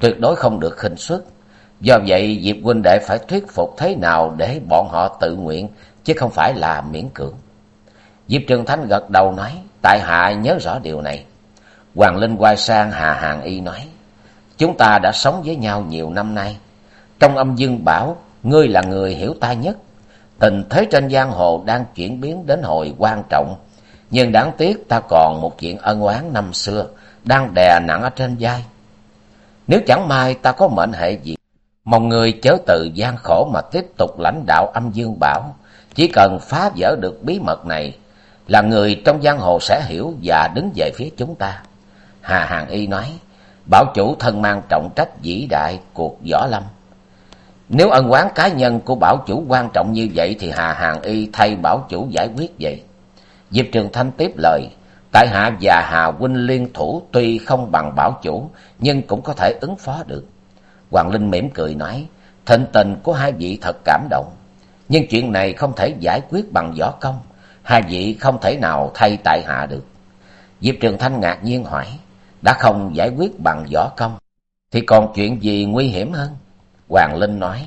tuyệt đối không được khinh suất. Do vậy, diệp huynh đệ phải thuyết phục thế nào để bọn họ tự nguyện, chứ không phải là miễn cưỡng. Diệp trường thanh gật đầu nói, tại hạ nhớ rõ điều này. Hoàng linh quay sang hà hàng y nói, chúng ta đã sống với nhau nhiều năm nay. Trong âm dương bảo, ngươi là người hiểu ta nhất. Tình thế trên giang hồ đang chuyển biến đến hồi quan trọng nhưng đáng tiếc ta còn một chuyện ân oán năm xưa, đang đè nặng ở trên vai. Nếu chẳng may ta có mệnh hệ gì, mong người chớ từ gian khổ mà tiếp tục lãnh đạo âm dương bảo. Chỉ cần phá vỡ được bí mật này, là người trong giang hồ sẽ hiểu và đứng về phía chúng ta. Hà hàng y nói, bảo chủ thân mang trọng trách vĩ đại cuộc võ lâm. Nếu ân oán cá nhân của bảo chủ quan trọng như vậy thì hà hàng y thay bảo chủ giải quyết vậy diệp trường thanh tiếp lời, tại hạ và hà huynh liên thủ tuy không bằng bảo chủ, nhưng cũng có thể ứng phó được. Hoàng linh mỉm cười nói, thịnh tình của hai vị thật cảm động, nhưng chuyện này không thể giải quyết bằng võ công, hai vị không thể nào thay tại hạ được. Diệp trường thanh ngạc nhiên hỏi, đã không giải quyết bằng võ công, thì còn chuyện gì nguy hiểm hơn? Hoàng linh nói,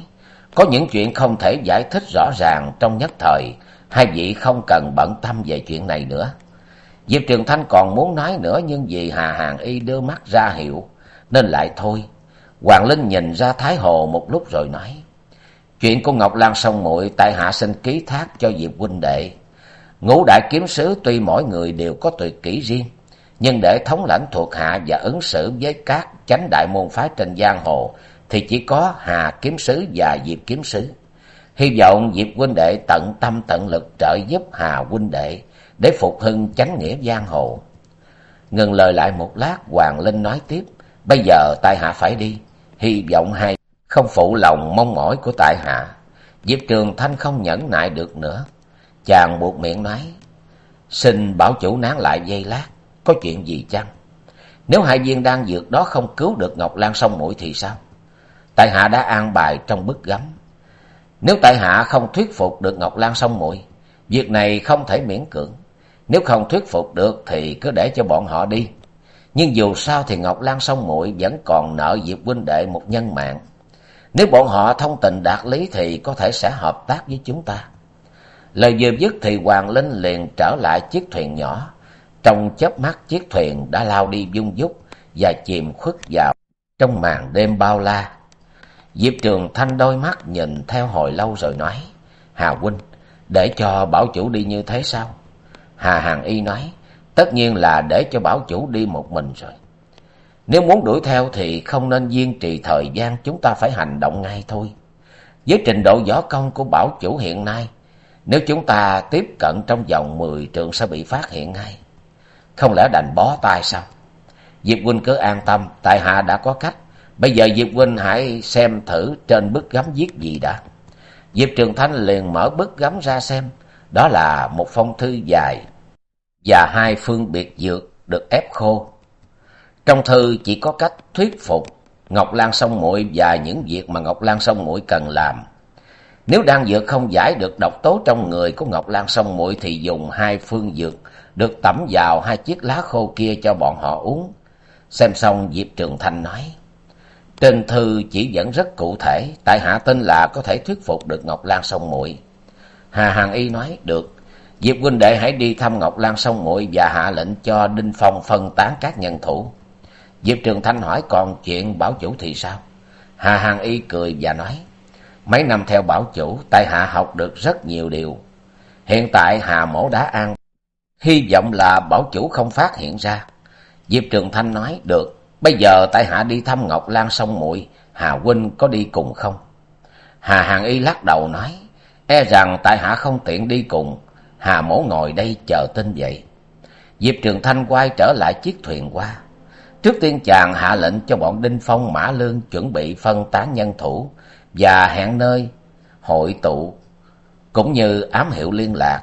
có những chuyện không thể giải thích rõ ràng trong nhất thời hai vị không cần bận tâm về chuyện này nữa. Diệp trường thanh còn muốn nói nữa, nhưng vì hà hàng y đưa mắt ra hiệu, nên lại thôi. Hoàng linh nhìn ra thái hồ một lúc rồi nói, chuyện của ngọc lan sông muội tại hạ xin ký thác cho diệp huynh đệ. Ngũ đại kiếm sứ tuy mỗi người đều có tuyệt kỹ riêng, nhưng để thống lãnh thuộc hạ và ứng xử với các chánh đại môn phái trên giang hồ thì chỉ có hà kiếm sứ và diệp kiếm sứ hy vọng diệp huynh đệ tận tâm tận lực trợ giúp hà huynh đệ để phục hưng chánh nghĩa giang hồ. Ngừng lời lại một lát, hoàng linh nói tiếp, bây giờ tại hạ phải đi. Hy vọng hai không phụ lòng mong mỏi của tại hạ. Diệp trường thanh không nhẫn nại được nữa. Chàng buộc miệng nói, xin bảo chủ nán lại giây lát, có chuyện gì chăng? Nếu hai viên đan dược đó không cứu được ngọc lan sông mũi thì sao? Tại hạ đã an bài trong bức gấm nếu tại hạ không thuyết phục được ngọc lan song muội, việc này không thể miễn cưỡng. Nếu không thuyết phục được thì cứ để cho bọn họ đi. Nhưng dù sao thì ngọc lan Song muội vẫn còn nợ diệp huynh đệ một nhân mạng. Nếu bọn họ thông tình đạt lý thì có thể sẽ hợp tác với chúng ta. Lời vừa dứt thì hoàng linh liền trở lại chiếc thuyền nhỏ. Trong chớp mắt chiếc thuyền đã lao đi vung vút và chìm khuất vào trong màn đêm bao la diệp trường thanh đôi mắt nhìn theo hồi lâu rồi nói, hà huynh, để cho bảo chủ đi như thế sao? Hà hàn y nói, tất nhiên là để cho bảo chủ đi một mình rồi. Nếu muốn đuổi theo thì không nên duyên trì thời gian chúng ta phải hành động ngay thôi. Với trình độ võ công của bảo chủ hiện nay, nếu chúng ta tiếp cận trong vòng mười trượng sẽ bị phát hiện ngay. Không lẽ đành bó tay sao? Diệp huynh cứ an tâm, tại hạ đã có cách bây giờ diệp huynh hãy xem thử trên bức gấm viết gì đã. Diệp trường thanh liền mở bức gấm ra xem. Đó là một phong thư dài và hai phương biệt dược được ép khô. Trong thư chỉ có cách thuyết phục ngọc lan sông muội và những việc mà ngọc lan sông muội cần làm. Nếu đang dược không giải được độc tố trong người của ngọc lan sông muội thì dùng hai phương dược được tẩm vào hai chiếc lá khô kia cho bọn họ uống. Xem xong diệp trường thanh nói trên thư chỉ dẫn rất cụ thể, tại hạ tin là có thể thuyết phục được ngọc lan sông muội. Hà hàn y nói, được. Diệp huynh đệ hãy đi thăm ngọc lan sông muội và hạ lệnh cho đinh phong phân tán các nhân thủ. Diệp trường thanh hỏi, còn chuyện bảo chủ thì sao? Hà hàn y cười và nói, mấy năm theo bảo chủ, tại hạ học được rất nhiều điều. Hiện tại hà mổ đã an hy vọng là bảo chủ không phát hiện ra. Diệp trường thanh nói, được bây giờ tại hạ đi thăm ngọc lan sông muội, hà huynh có đi cùng không? Hà hàn y lắc đầu nói e rằng tại hạ không tiện đi cùng, hà mổ ngồi đây chờ tin vậy. Diệp trường thanh quay trở lại chiếc thuyền qua. Trước tiên chàng hạ lệnh cho bọn đinh phong, mã lương chuẩn bị phân tán nhân thủ và hẹn nơi hội tụ, cũng như ám hiệu liên lạc.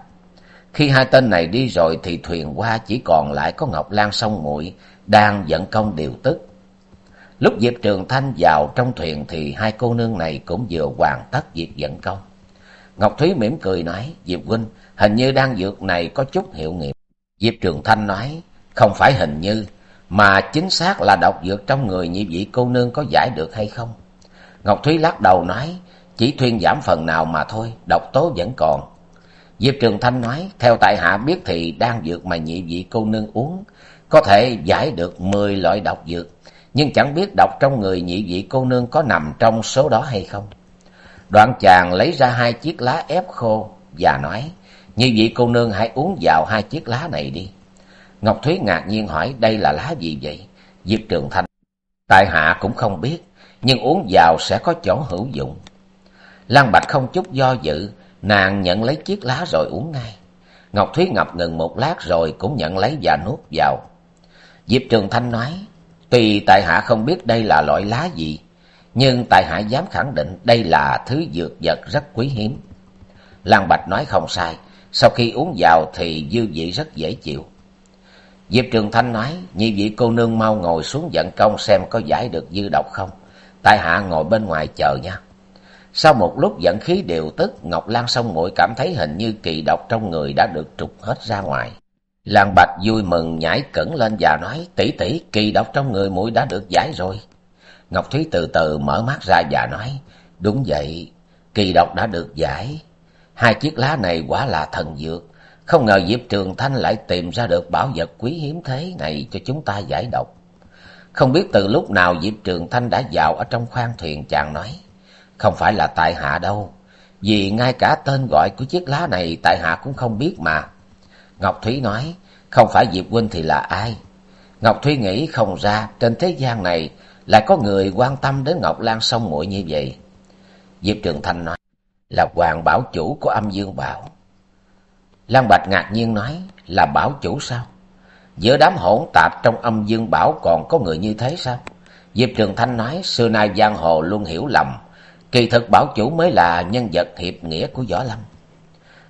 Khi hai tên này đi rồi thì thuyền qua chỉ còn lại có ngọc lan sông muội đang vận công điều tức. Lúc diệp trường thanh vào trong thuyền thì hai cô nương này cũng vừa hoàn tất việc vận công. Ngọc thúy mỉm cười nói, diệp huynh, hình như đang dược này có chút hiệu nghiệm. Diệp trường thanh nói, không phải hình như, mà chính xác là độc dược trong người nhị vị cô nương có giải được hay không? Ngọc thúy lắc đầu nói, chỉ thuyên giảm phần nào mà thôi, độc tố vẫn còn. Diệp trường thanh nói, theo tại hạ biết thì đang dược mà nhị vị cô nương uống có thể giải được mười loại độc dược, nhưng chẳng biết độc trong người nhị vị cô nương có nằm trong số đó hay không. Đoạn chàng lấy ra hai chiếc lá ép khô và nói, nhị vị cô nương hãy uống vào hai chiếc lá này đi. Ngọc thúy ngạc nhiên hỏi, đây là lá gì vậy? Diệp trường thanh, tại hạ cũng không biết, nhưng uống vào sẽ có chỗ hữu dụng. Lan bạch không chút do dự, nàng nhận lấy chiếc lá rồi uống ngay. Ngọc thúy ngập ngừng một lát rồi cũng nhận lấy và nuốt vào diệp trường thanh nói, tuy tại hạ không biết đây là loại lá gì, nhưng tại hạ dám khẳng định đây là thứ dược vật rất quý hiếm. Lan bạch nói không sai, sau khi uống vào thì dư vị rất dễ chịu. Diệp trường thanh nói, nhị vị cô nương mau ngồi xuống giận công xem có giải được dư độc không. Tại hạ ngồi bên ngoài chờ nha. Sau một lúc dẫn khí điều tức, ngọc lan sông muội cảm thấy hình như kỳ độc trong người đã được trục hết ra ngoài lan bạch vui mừng nhảy cẩn lên và nói, tỷ tỷ, kỳ độc trong người muội đã được giải rồi. Ngọc thúy từ từ mở mắt ra và nói, đúng vậy, kỳ độc đã được giải. Hai chiếc lá này quả là thần dược. Không ngờ diệp trường thanh lại tìm ra được bảo vật quý hiếm thế này cho chúng ta giải độc. Không biết từ lúc nào diệp trường thanh đã vào ở trong khoang thuyền, chàng nói, không phải là tại hạ đâu. Vì ngay cả tên gọi của chiếc lá này, tại hạ cũng không biết mà ngọc thúy nói, không phải diệp huynh thì là ai? Ngọc thúy nghĩ không ra, trên thế gian này lại có người quan tâm đến ngọc lan sông muội như vậy. Diệp trường thanh nói, là hoàng bảo chủ của âm dương bảo. Lan bạch ngạc nhiên nói, là bảo chủ sao? Giữa đám hỗn tạp trong âm dương bảo còn có người như thế sao? Diệp trường thanh nói, xưa nay giang hồ luôn hiểu lầm, kỳ thực bảo chủ mới là nhân vật hiệp nghĩa của võ lâm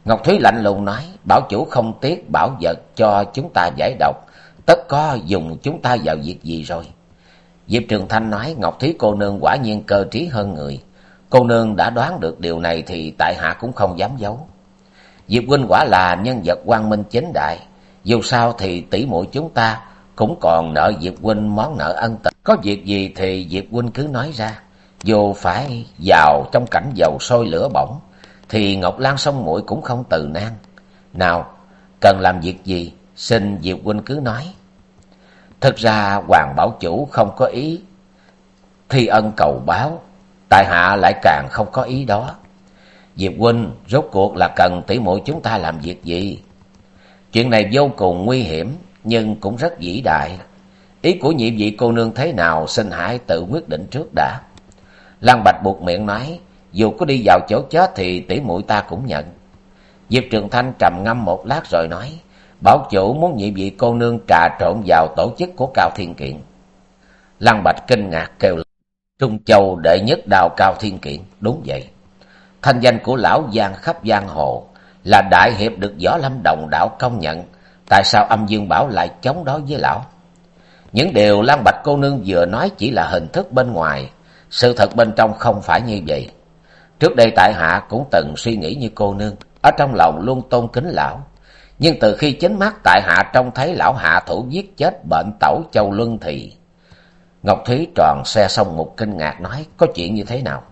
ngọc thúy lạnh lùng nói, bảo chủ không tiếc bảo vật cho chúng ta giải độc. Tất có dùng chúng ta vào việc gì rồi? Diệp trường thanh nói, ngọc thúy cô nương quả nhiên cơ trí hơn người. Cô nương đã đoán được điều này thì tại hạ cũng không dám giấu. Diệp huynh quả là nhân vật quang minh chính đại. Dù sao thì tỷ muội chúng ta cũng còn nợ diệp huynh món nợ ân tình. Có việc gì thì diệp huynh cứ nói ra. Dù phải vào trong cảnh dầu sôi lửa bỏng thì ngọc lan sông muội cũng không từ nan. Nào, cần làm việc gì, xin diệp huynh cứ nói. Thực ra hoàng bảo chủ không có ý thi ân cầu báo, tại hạ lại càng không có ý đó. Diệp huynh, rốt cuộc là cần tỷ muội chúng ta làm việc gì? Chuyện này vô cùng nguy hiểm, nhưng cũng rất vĩ đại. Ý của nhị vị cô nương thế nào, xin hãy tự quyết định trước đã. Lăng bạch buộc miệng nói dù có đi vào chỗ chết thì tỷ muội ta cũng nhận. Diệp trường thanh trầm ngâm một lát rồi nói, bảo chủ muốn nhị vị cô nương trà trộn vào tổ chức của cao thiên kiện. Lăng bạch kinh ngạc kêu trung châu đệ nhất đào cao thiên kiện. Đúng vậy. Thanh danh của lão giang khắp giang hồ là đại hiệp được võ lâm đồng đạo công nhận. Tại sao âm dương bảo lại chống đối với lão? Những điều lan bạch cô nương vừa nói chỉ là hình thức bên ngoài. Sự thật bên trong không phải như vậy trước đây tại hạ cũng từng suy nghĩ như cô nương, ở trong lòng luôn tôn kính lão. Nhưng từ khi chính mắt tại hạ trông thấy lão hạ thủ giết chết bệnh tẩu châu luân thì ngọc thúy tròn xe xong một kinh ngạc nói, có chuyện như thế nào?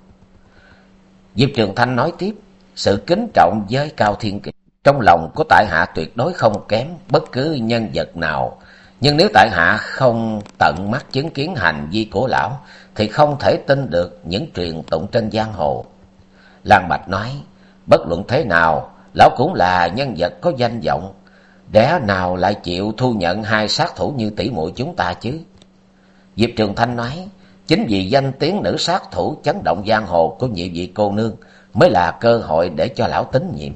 Diệp trường thanh nói tiếp, sự kính trọng với cao thiên kiệt trong lòng của tại hạ tuyệt đối không kém bất cứ nhân vật nào. Nhưng nếu tại hạ không tận mắt chứng kiến hành vi của lão thì không thể tin được những truyền tụng trên giang hồ lan bạch nói, bất luận thế nào, lão cũng là nhân vật có danh vọng. Đẻ nào lại chịu thu nhận hai sát thủ như tỷ muội chúng ta chứ? Diệp trường thanh nói, chính vì danh tiếng nữ sát thủ chấn động giang hồ của nhị vị cô nương mới là cơ hội để cho lão tín nhiệm.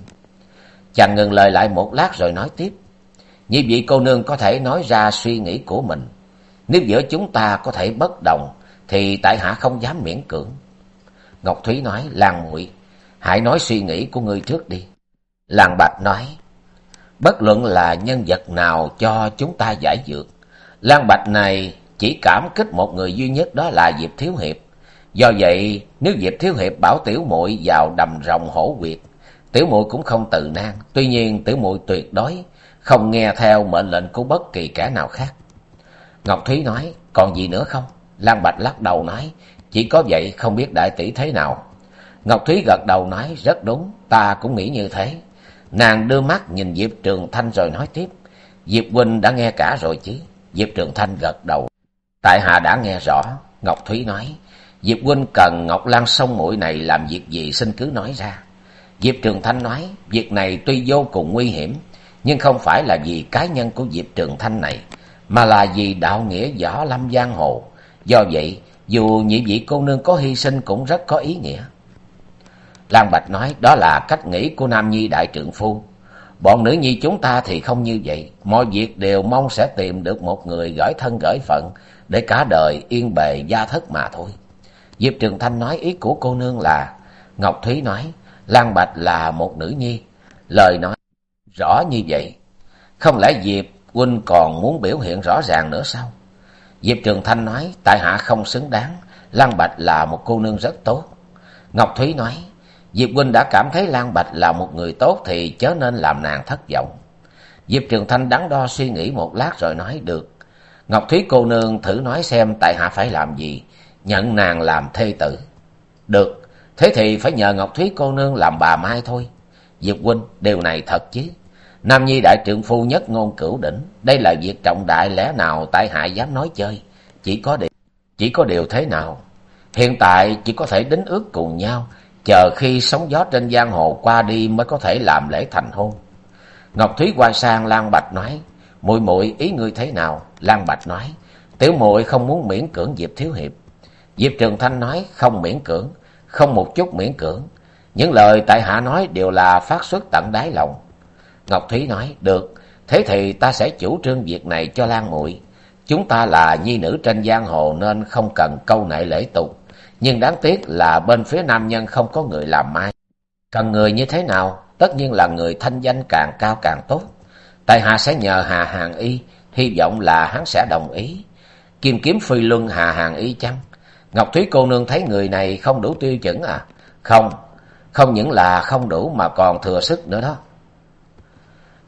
Chàng ngừng lời lại một lát rồi nói tiếp, nhị vị cô nương có thể nói ra suy nghĩ của mình. Nếu giữa chúng ta có thể bất đồng, thì tại hạ không dám miễn cưỡng. Ngọc thúy nói, lan muội hãy nói suy nghĩ của ngươi trước đi. Làng bạch nói, bất luận là nhân vật nào cho chúng ta giải dược lan bạch này chỉ cảm kích một người duy nhất đó là diệp thiếu hiệp. Do vậy, nếu diệp thiếu hiệp bảo tiểu muội vào đầm rồng hổ quyệt, tiểu muội cũng không từ nan. Tuy nhiên, tiểu muội tuyệt đối không nghe theo mệnh lệnh của bất kỳ kẻ nào khác. Ngọc thúy nói, còn gì nữa không? Lan bạch lắc đầu nói, chỉ có vậy không biết đại tỷ thế nào ngọc thúy gật đầu nói, rất đúng, ta cũng nghĩ như thế. Nàng đưa mắt nhìn diệp trường thanh rồi nói tiếp, diệp huynh đã nghe cả rồi chứ? Diệp trường thanh gật đầu. Tại hạ đã nghe rõ, ngọc thúy nói. Diệp huynh cần ngọc lan sông muội này làm việc gì xin cứ nói ra. Diệp trường thanh nói, việc này tuy vô cùng nguy hiểm, nhưng không phải là vì cá nhân của diệp trường thanh này, mà là vì đạo nghĩa võ lâm giang hồ. Do vậy, dù nhị vị cô nương có hy sinh cũng rất có ý nghĩa lan bạch nói, đó là cách nghĩ của nam nhi đại trượng phu. Bọn nữ nhi chúng ta thì không như vậy. Mọi việc đều mong sẽ tìm được một người gửi thân gửi phận để cả đời yên bề gia thất mà thôi. Diệp trường thanh nói ý của cô nương là, ngọc thúy nói, lan bạch là một nữ nhi. Lời nói rõ như vậy. Không lẽ diệp huynh còn muốn biểu hiện rõ ràng nữa sao? Diệp trường thanh nói, tại hạ không xứng đáng. Lan bạch là một cô nương rất tốt. Ngọc thúy nói diệp huynh đã cảm thấy lan bạch là một người tốt thì chớ nên làm nàng thất vọng. Diệp trường thanh đắn đo suy nghĩ một lát rồi nói, được. Ngọc thúy cô nương thử nói xem tại hạ phải làm gì, nhận nàng làm thê tử. Được. Thế thì phải nhờ ngọc thúy cô nương làm bà mai thôi. Diệp huynh điều này thật chứ. Nam nhi đại trượng phu nhất ngôn cửu đỉnh, đây là việc trọng đại lẽ nào tại hạ dám nói chơi? Chỉ có điều, chỉ có điều thế nào? Hiện tại chỉ có thể đính ước cùng nhau chờ khi sóng gió trên giang hồ qua đi mới có thể làm lễ thành hôn. Ngọc thúy qua sang lan bạch nói, muội muội, ý ngươi thế nào? Lan bạch nói, tiểu muội không muốn miễn cưỡng diệp thiếu hiệp. Diệp trường thanh nói, không miễn cưỡng, không một chút miễn cưỡng. Những lời tại hạ nói đều là phát xuất tận đáy lòng. Ngọc thúy nói, được, thế thì ta sẽ chủ trương việc này cho lan muội. Chúng ta là nhi nữ trên giang hồ nên không cần câu nệ lễ tục nhưng đáng tiếc là bên phía nam nhân không có người làm mai cần người như thế nào, tất nhiên là người thanh danh càng cao càng tốt. Tại hạ sẽ nhờ hà hàng y, hy vọng là hắn sẽ đồng ý. Kim kiếm phi luân hà hàng y chăng? Ngọc thúy cô nương thấy người này không đủ tiêu chuẩn à? Không không những là không đủ mà còn thừa sức nữa đó.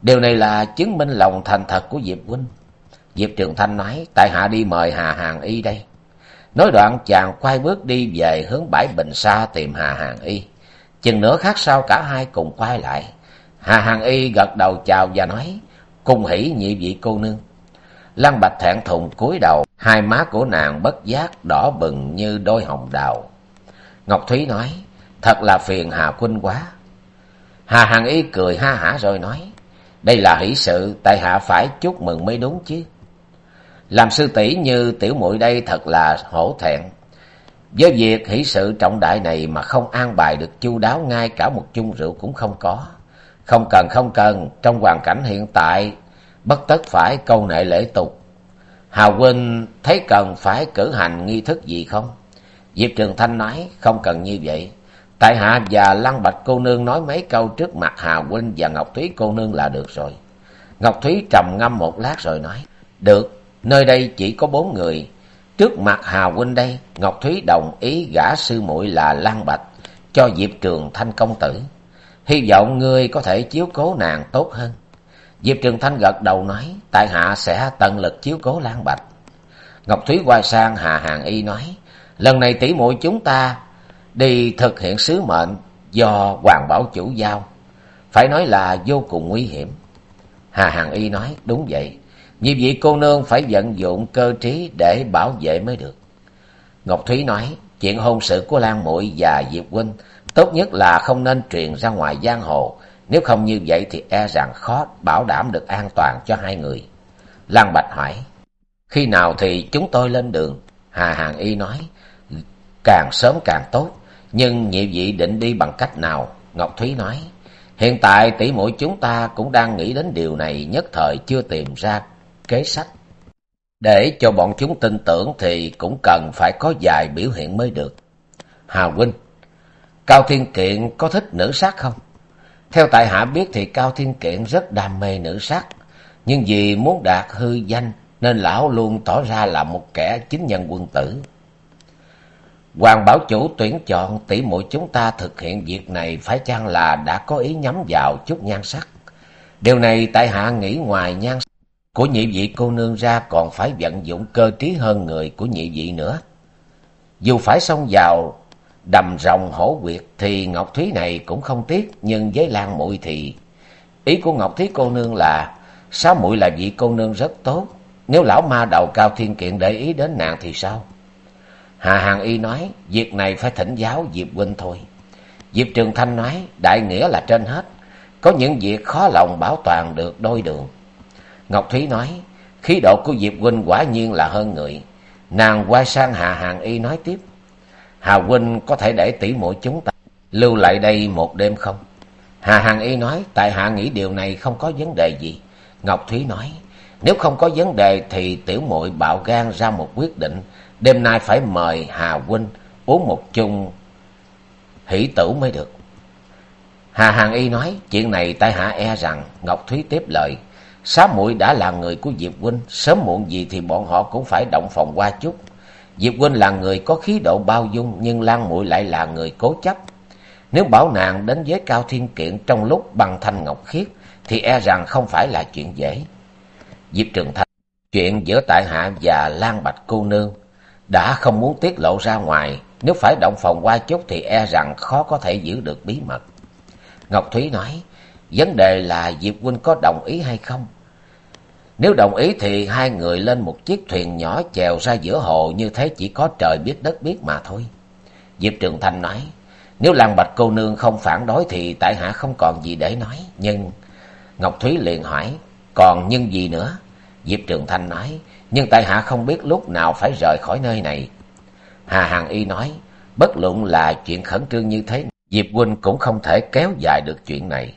Điều này là chứng minh lòng thành thật của diệp huynh. Diệp trường thanh nói, tại hạ đi mời hà hàng y đây nói đoạn chàng quay bước đi về hướng bãi bình xa tìm hà hàng y. Chừng nửa khác sau cả hai cùng quay lại. Hà hàng y gật đầu chào và nói, cung hỷ nhị vị cô nương. Lăng bạch thẹn thùng cúi đầu, hai má của nàng bất giác đỏ bừng như đôi hồng đào. Ngọc thúy nói, thật là phiền hà huynh quá. Hà hàng y cười ha hả rồi nói, đây là hỷ sự, tại hạ phải chúc mừng mới đúng chứ làm sư tỷ như tiểu muội đây thật là hổ thẹn. Với việc hỷ sự trọng đại này mà không an bài được chu đáo, ngay cả một chung rượu cũng không có. Không cần không cần, trong hoàn cảnh hiện tại, bất tất phải câu nệ lễ tục. Hào huynh, thấy cần phải cử hành nghi thức gì không? Diệp trường thanh nói, không cần như vậy. Tại hạ và lăng bạch cô nương nói mấy câu trước mặt hà huynh và ngọc thúy cô nương là được rồi. Ngọc thúy trầm ngâm một lát rồi nói, được nơi đây chỉ có bốn người. Trước mặt hà huynh đây, ngọc thúy đồng ý gả sư muội là lan bạch cho diệp trường thanh công tử. Hy vọng ngươi có thể chiếu cố nàng tốt hơn. Diệp trường thanh gật đầu nói, tại hạ sẽ tận lực chiếu cố lan bạch. Ngọc thúy quay sang hà hàng y nói, lần này tỷ muội chúng ta đi thực hiện sứ mệnh do hoàng bảo chủ giao. Phải nói là vô cùng nguy hiểm. Hà hàng y nói, đúng vậy như vị cô nương phải vận dụng cơ trí để bảo vệ mới được. Ngọc thúy nói, chuyện hôn sự của lan muội và diệp huynh tốt nhất là không nên truyền ra ngoài giang hồ. Nếu không như vậy thì e rằng khó bảo đảm được an toàn cho hai người. Lan bạch hỏi, khi nào thì chúng tôi lên đường? Hà hàng y nói, càng sớm càng tốt, nhưng nhị vị định đi bằng cách nào? Ngọc thúy nói, hiện tại tỷ muội chúng ta cũng đang nghĩ đến điều này nhất thời chưa tìm ra kế sách. Để cho bọn chúng tin tưởng thì cũng cần phải có vài biểu hiện mới được. Hà huynh, cao thiên kiện có thích nữ sắc không? Theo tại hạ biết thì cao thiên kiện rất đam mê nữ sắc nhưng vì muốn đạt hư danh nên lão luôn tỏ ra là một kẻ chính nhân quân tử. Hoàng bảo chủ tuyển chọn tỷ muội chúng ta thực hiện việc này phải chăng là đã có ý nhắm vào chút nhan sắc? Điều này tại hạ nghĩ ngoài nhan sắc của nhị vị cô nương ra còn phải vận dụng cơ trí hơn người của nhị vị nữa. Dù phải xông vào, đầm rồng hổ quyệt thì ngọc thúy này cũng không tiếc, nhưng với lan muội thì, ý của ngọc thúy cô nương là sáu muội là vị cô nương rất tốt? Nếu lão ma đầu cao thiên kiện để ý đến nàng thì sao? Hà hàng y nói, việc này phải thỉnh giáo diệp huynh thôi. Diệp trường thanh nói, đại nghĩa là trên hết. Có những việc khó lòng bảo toàn được đôi đường ngọc thúy nói, khí độ của diệp huynh quả nhiên là hơn người. Nàng quay sang hà hàng y nói tiếp, hà huynh có thể để tỷ muội chúng ta lưu lại đây một đêm không? Hà hàng y nói, tại hạ nghĩ điều này không có vấn đề gì. Ngọc thúy nói, nếu không có vấn đề thì tiểu muội bạo gan ra một quyết định. Đêm nay phải mời hà huynh uống một chung hỷ tử mới được. Hà hàng y nói, chuyện này tại hạ e rằng. Ngọc thúy tiếp lời sáu muội đã là người của diệp huynh, sớm muộn gì thì bọn họ cũng phải động phòng qua chút. Diệp huynh là người có khí độ bao dung, nhưng lan muội lại là người cố chấp. Nếu bảo nàng đến với cao thiên kiện trong lúc bằng thanh ngọc khiết, thì e rằng không phải là chuyện dễ. Diệp trường thanh, chuyện giữa tại hạ và lan bạch cô nương đã không muốn tiết lộ ra ngoài. Nếu phải động phòng qua chút thì e rằng khó có thể giữ được bí mật. Ngọc thúy nói, vấn đề là diệp huynh có đồng ý hay không? Nếu đồng ý thì hai người lên một chiếc thuyền nhỏ chèo ra giữa hồ như thế chỉ có trời biết đất biết mà thôi. Diệp trường thanh nói, nếu Lan bạch cô nương không phản đối thì tại hạ không còn gì để nói. Nhưng ngọc thúy liền hỏi, còn nhân gì nữa? Diệp trường thanh nói, nhưng tại hạ không biết lúc nào phải rời khỏi nơi này. Hà hằng y nói, bất luận là chuyện khẩn trương như thế, diệp huynh cũng không thể kéo dài được chuyện này.